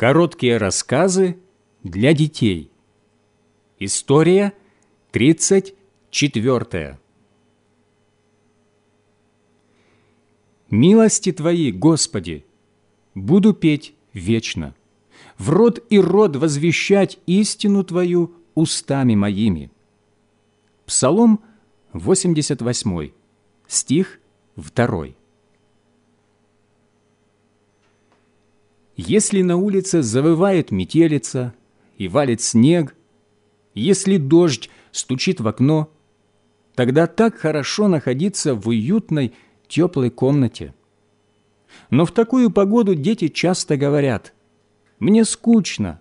Короткие рассказы для детей. История 34. Милости Твои, Господи, буду петь вечно, в род и род возвещать истину Твою устами моими. Псалом 88, стих 2. Если на улице завывает метелица и валит снег, если дождь стучит в окно, тогда так хорошо находиться в уютной, теплой комнате. Но в такую погоду дети часто говорят «мне скучно».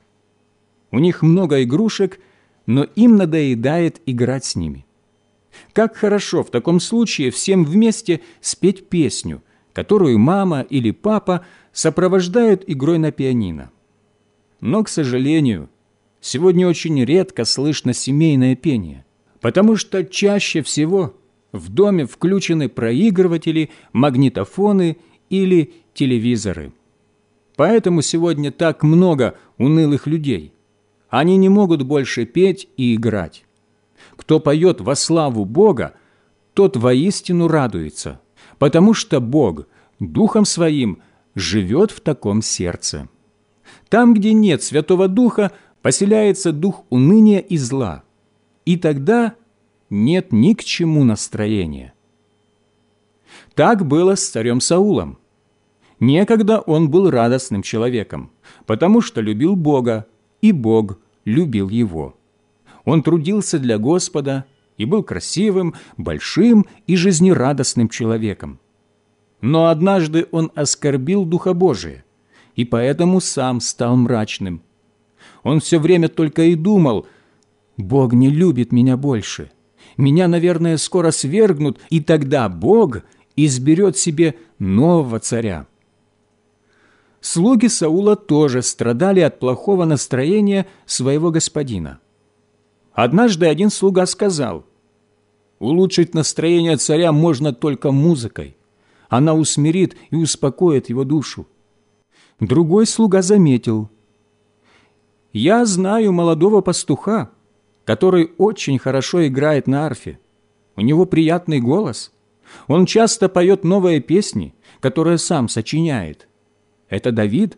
У них много игрушек, но им надоедает играть с ними. Как хорошо в таком случае всем вместе спеть песню, которую мама или папа сопровождают игрой на пианино. Но, к сожалению, сегодня очень редко слышно семейное пение, потому что чаще всего в доме включены проигрыватели, магнитофоны или телевизоры. Поэтому сегодня так много унылых людей. Они не могут больше петь и играть. Кто поет во славу Бога, тот воистину радуется, потому что Бог Духом Своим живет в таком сердце. Там, где нет Святого Духа, поселяется дух уныния и зла, и тогда нет ни к чему настроения. Так было с царем Саулом. Некогда он был радостным человеком, потому что любил Бога, и Бог любил его. Он трудился для Господа и был красивым, большим и жизнерадостным человеком. Но однажды он оскорбил Духа Божия, и поэтому сам стал мрачным. Он все время только и думал, «Бог не любит меня больше. Меня, наверное, скоро свергнут, и тогда Бог изберет себе нового царя». Слуги Саула тоже страдали от плохого настроения своего господина. Однажды один слуга сказал, «Улучшить настроение царя можно только музыкой она усмирит и успокоит его душу. Другой слуга заметил, «Я знаю молодого пастуха, который очень хорошо играет на арфе. У него приятный голос. Он часто поет новые песни, которые сам сочиняет. Это Давид,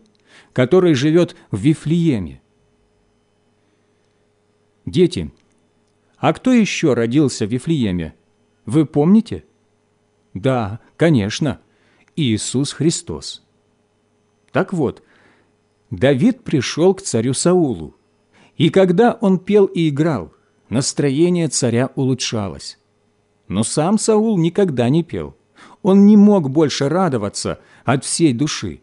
который живет в Вифлееме. Дети, а кто еще родился в Вифлееме? Вы помните? Да, конечно, Иисус Христос. Так вот, Давид пришел к царю Саулу, и когда он пел и играл, настроение царя улучшалось. Но сам Саул никогда не пел. Он не мог больше радоваться от всей души.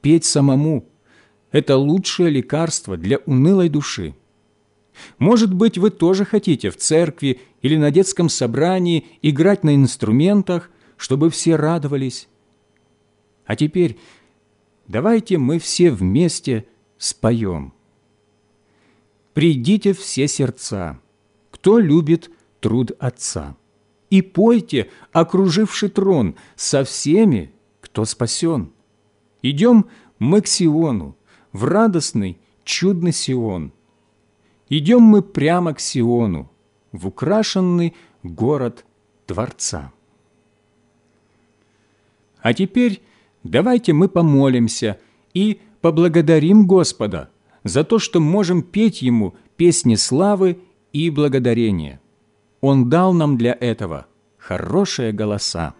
Петь самому – это лучшее лекарство для унылой души. Может быть, вы тоже хотите в церкви или на детском собрании играть на инструментах, чтобы все радовались. А теперь давайте мы все вместе споем. «Придите все сердца, кто любит труд Отца, и пойте, окруживший трон, со всеми, кто спасен. Идем мы к Сиону, в радостный, чудный Сион. Идем мы прямо к Сиону, в украшенный город Творца. А теперь давайте мы помолимся и поблагодарим Господа за то, что можем петь Ему песни славы и благодарения. Он дал нам для этого хорошие голоса.